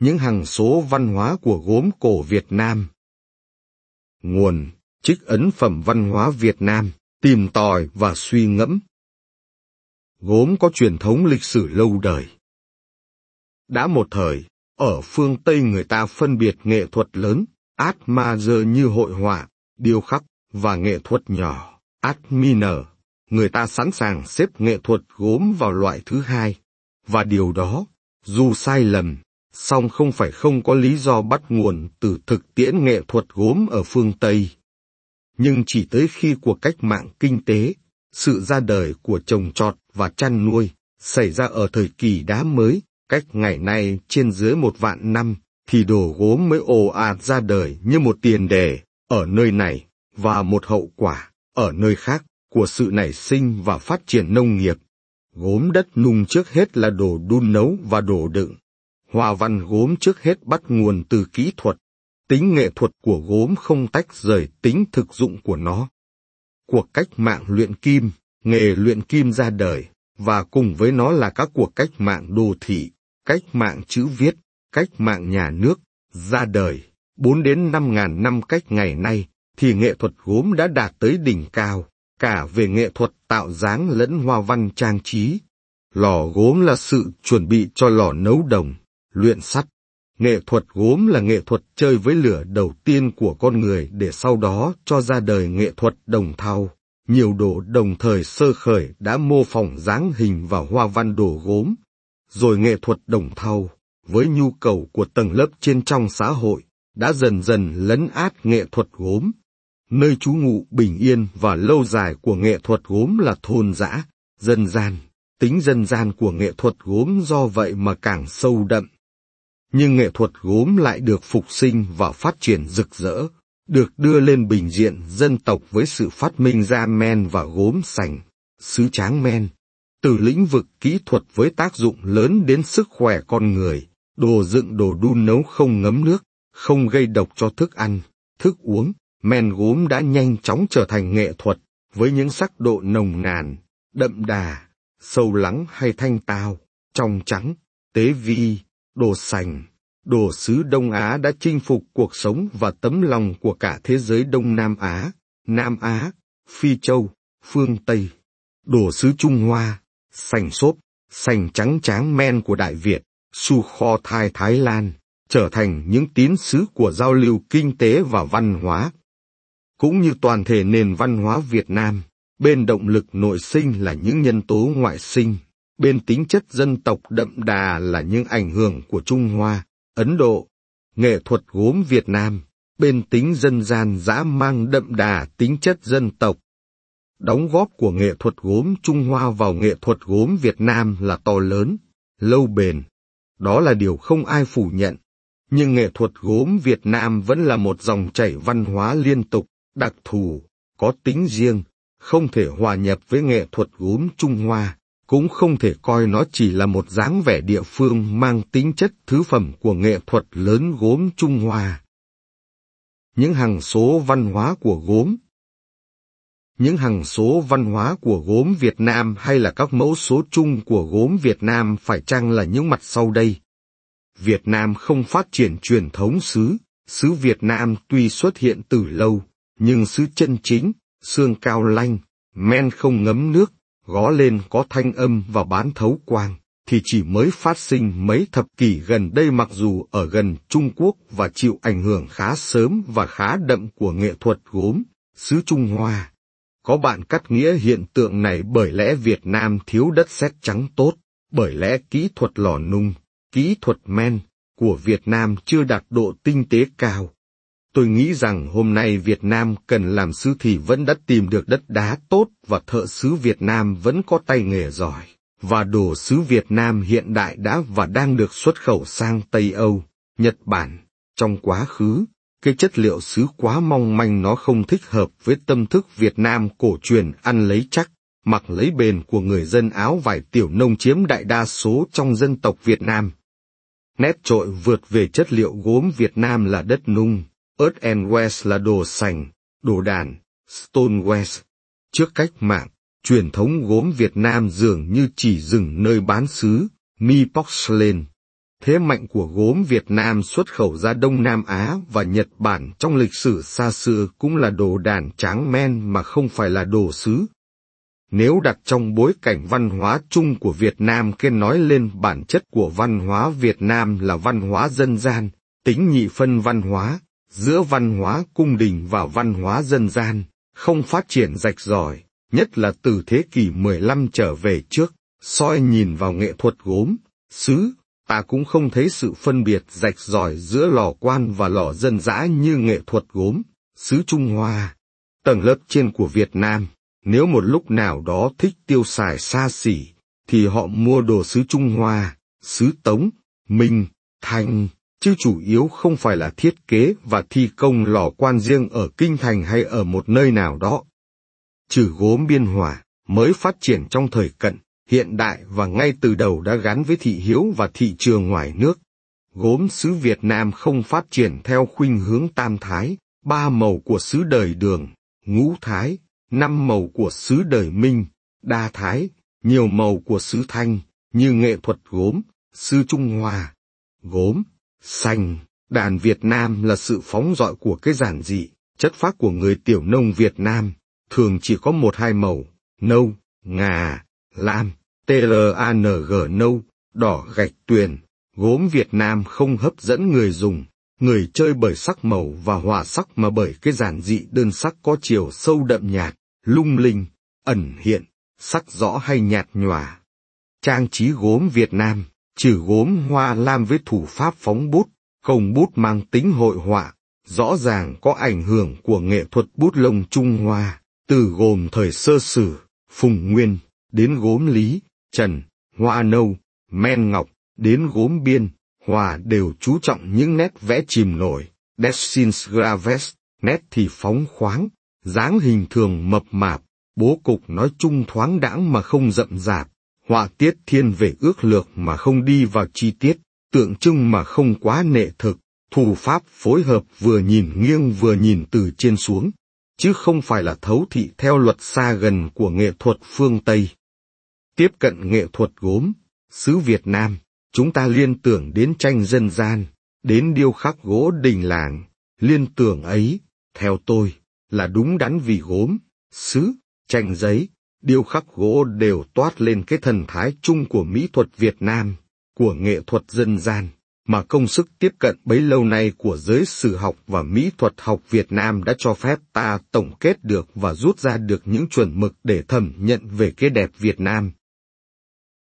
những hằng số văn hóa của gốm cổ Việt Nam. Nguồn, trích ấn phẩm văn hóa Việt Nam, tìm tòi và suy ngẫm. Gốm có truyền thống lịch sử lâu đời. Đã một thời, ở phương Tây người ta phân biệt nghệ thuật lớn, art major như hội họa, điêu khắc, và nghệ thuật nhỏ, art minor. Người ta sẵn sàng xếp nghệ thuật gốm vào loại thứ hai. Và điều đó, dù sai lầm, song không phải không có lý do bắt nguồn từ thực tiễn nghệ thuật gốm ở phương Tây. Nhưng chỉ tới khi cuộc cách mạng kinh tế, sự ra đời của trồng trọt và chăn nuôi, xảy ra ở thời kỳ đá mới, cách ngày nay trên dưới một vạn năm, thì đồ gốm mới ồ ạt ra đời như một tiền đề, ở nơi này, và một hậu quả, ở nơi khác, của sự nảy sinh và phát triển nông nghiệp. Gốm đất nung trước hết là đồ đun nấu và đồ đựng. Hòa văn gốm trước hết bắt nguồn từ kỹ thuật. Tính nghệ thuật của gốm không tách rời tính thực dụng của nó. Cuộc cách mạng luyện kim, nghề luyện kim ra đời, và cùng với nó là các cuộc cách mạng đô thị, cách mạng chữ viết, cách mạng nhà nước, ra đời, bốn đến năm ngàn năm cách ngày nay, thì nghệ thuật gốm đã đạt tới đỉnh cao, cả về nghệ thuật tạo dáng lẫn hoa văn trang trí. Lò gốm là sự chuẩn bị cho lò nấu đồng, luyện sắt. Nghệ thuật gốm là nghệ thuật chơi với lửa đầu tiên của con người để sau đó cho ra đời nghệ thuật đồng thau. Nhiều đồ đồng thời sơ khởi đã mô phỏng dáng hình và hoa văn đồ gốm. Rồi nghệ thuật đồng thau, với nhu cầu của tầng lớp trên trong xã hội, đã dần dần lấn át nghệ thuật gốm. Nơi trú ngụ bình yên và lâu dài của nghệ thuật gốm là thôn dã, dân gian. Tính dân gian của nghệ thuật gốm do vậy mà càng sâu đậm. Nhưng nghệ thuật gốm lại được phục sinh và phát triển rực rỡ, được đưa lên bình diện dân tộc với sự phát minh ra men và gốm sành, sứ tráng men. Từ lĩnh vực kỹ thuật với tác dụng lớn đến sức khỏe con người, đồ dựng đồ đun nấu không ngấm nước, không gây độc cho thức ăn, thức uống, men gốm đã nhanh chóng trở thành nghệ thuật, với những sắc độ nồng nàn, đậm đà, sâu lắng hay thanh tao, trong trắng, tế vi, đồ sành. Đồ sứ Đông Á đã chinh phục cuộc sống và tấm lòng của cả thế giới Đông Nam Á, Nam Á, Phi Châu, phương Tây. Đồ sứ Trung Hoa, sành xốp, sành trắng tráng men của Đại Việt, su kho thai Thái Lan, trở thành những tín sứ của giao lưu kinh tế và văn hóa. Cũng như toàn thể nền văn hóa Việt Nam, bên động lực nội sinh là những nhân tố ngoại sinh, bên tính chất dân tộc đậm đà là những ảnh hưởng của Trung Hoa, Ấn Độ, nghệ thuật gốm Việt Nam, bên tính dân gian dã mang đậm đà tính chất dân tộc. Đóng góp của nghệ thuật gốm Trung Hoa vào nghệ thuật gốm Việt Nam là to lớn, lâu bền. Đó là điều không ai phủ nhận. Nhưng nghệ thuật gốm Việt Nam vẫn là một dòng chảy văn hóa liên tục, đặc thù, có tính riêng, không thể hòa nhập với nghệ thuật gốm Trung Hoa, cũng không thể coi nó chỉ là một dáng vẻ địa phương mang tính chất thứ phẩm của nghệ thuật lớn gốm Trung Hoa. Những hàng số văn hóa của gốm Những hàng số văn hóa của gốm Việt Nam hay là các mẫu số chung của gốm Việt Nam phải chăng là những mặt sau đây? Việt Nam không phát triển truyền thống xứ, xứ Việt Nam tuy xuất hiện từ lâu, nhưng xứ chân chính, xương cao lanh, men không ngấm nước, gõ lên có thanh âm và bán thấu quang, thì chỉ mới phát sinh mấy thập kỷ gần đây mặc dù ở gần Trung Quốc và chịu ảnh hưởng khá sớm và khá đậm của nghệ thuật gốm, xứ Trung Hoa. Có bạn cắt nghĩa hiện tượng này bởi lẽ Việt Nam thiếu đất sét trắng tốt, bởi lẽ kỹ thuật lò nung, kỹ thuật men của Việt Nam chưa đạt độ tinh tế cao, Tôi nghĩ rằng hôm nay Việt Nam cần làm sứ thì vẫn đã tìm được đất đá tốt và thợ sứ Việt Nam vẫn có tay nghề giỏi, và đồ sứ Việt Nam hiện đại đã và đang được xuất khẩu sang Tây Âu, Nhật Bản. Trong quá khứ, cái chất liệu sứ quá mong manh nó không thích hợp với tâm thức Việt Nam cổ truyền ăn lấy chắc, mặc lấy bền của người dân áo vải tiểu nông chiếm đại đa số trong dân tộc Việt Nam. Nét trội vượt về chất liệu gốm Việt Nam là đất nung, Earth and West là đồ sành, đồ đàn, Stone West. Trước cách mạng, truyền thống gốm Việt Nam dường như chỉ dừng nơi bán xứ, mi porcelain. Thế mạnh của gốm Việt Nam xuất khẩu ra Đông Nam Á và Nhật Bản trong lịch sử xa xưa cũng là đồ đàn tráng men mà không phải là đồ sứ. Nếu đặt trong bối cảnh văn hóa chung của Việt Nam kia nói lên bản chất của văn hóa Việt Nam là văn hóa dân gian, tính nhị phân văn hóa, giữa văn hóa cung đình và văn hóa dân gian, không phát triển rạch ròi, nhất là từ thế kỷ 15 trở về trước, soi nhìn vào nghệ thuật gốm, sứ, ta cũng không thấy sự phân biệt rạch ròi giữa lò quan và lò dân dã như nghệ thuật gốm, sứ Trung Hoa. Tầng lớp trên của Việt Nam, nếu một lúc nào đó thích tiêu xài xa xỉ, thì họ mua đồ sứ Trung Hoa, sứ Tống, Minh, Thanh, chứ chủ yếu không phải là thiết kế và thi công lò quan riêng ở kinh thành hay ở một nơi nào đó. Trừ gốm biên hòa, mới phát triển trong thời cận, hiện đại và ngay từ đầu đã gắn với thị hiếu và thị trường ngoài nước. Gốm xứ Việt Nam không phát triển theo khuynh hướng tam thái, ba màu của xứ đời đường, ngũ thái, năm màu của xứ đời minh, đa thái, nhiều màu của xứ thanh, như nghệ thuật gốm, xứ Trung Hoa. Gốm, xanh, đàn Việt Nam là sự phóng dọi của cái giản dị, chất phác của người tiểu nông Việt Nam, thường chỉ có một hai màu, nâu, ngà, lam, TRANG nâu, đỏ gạch tuyền, gốm Việt Nam không hấp dẫn người dùng, người chơi bởi sắc màu và hòa sắc mà bởi cái giản dị đơn sắc có chiều sâu đậm nhạt, lung linh, ẩn hiện, sắc rõ hay nhạt nhòa. Trang trí gốm Việt Nam, trừ gốm hoa lam với thủ pháp phóng bút, công bút mang tính hội họa, rõ ràng có ảnh hưởng của nghệ thuật bút lông Trung Hoa, từ gồm thời sơ sử, phùng nguyên, đến gốm lý, trần, hoa nâu, men ngọc, đến gốm biên, hòa đều chú trọng những nét vẽ chìm nổi, Dessins Graves, nét thì phóng khoáng, dáng hình thường mập mạp, bố cục nói chung thoáng đãng mà không rậm rạp, họa tiết thiên về ước lược mà không đi vào chi tiết, tượng trưng mà không quá nệ thực, thủ pháp phối hợp vừa nhìn nghiêng vừa nhìn từ trên xuống, chứ không phải là thấu thị theo luật xa gần của nghệ thuật phương Tây. Tiếp cận nghệ thuật gốm, xứ Việt Nam, chúng ta liên tưởng đến tranh dân gian, đến điêu khắc gỗ đình làng, liên tưởng ấy, theo tôi, là đúng đắn vì gốm, sứ, tranh giấy, điêu khắc gỗ đều toát lên cái thần thái chung của mỹ thuật Việt Nam, của nghệ thuật dân gian, mà công sức tiếp cận bấy lâu nay của giới sử học và mỹ thuật học Việt Nam đã cho phép ta tổng kết được và rút ra được những chuẩn mực để thẩm nhận về cái đẹp Việt Nam,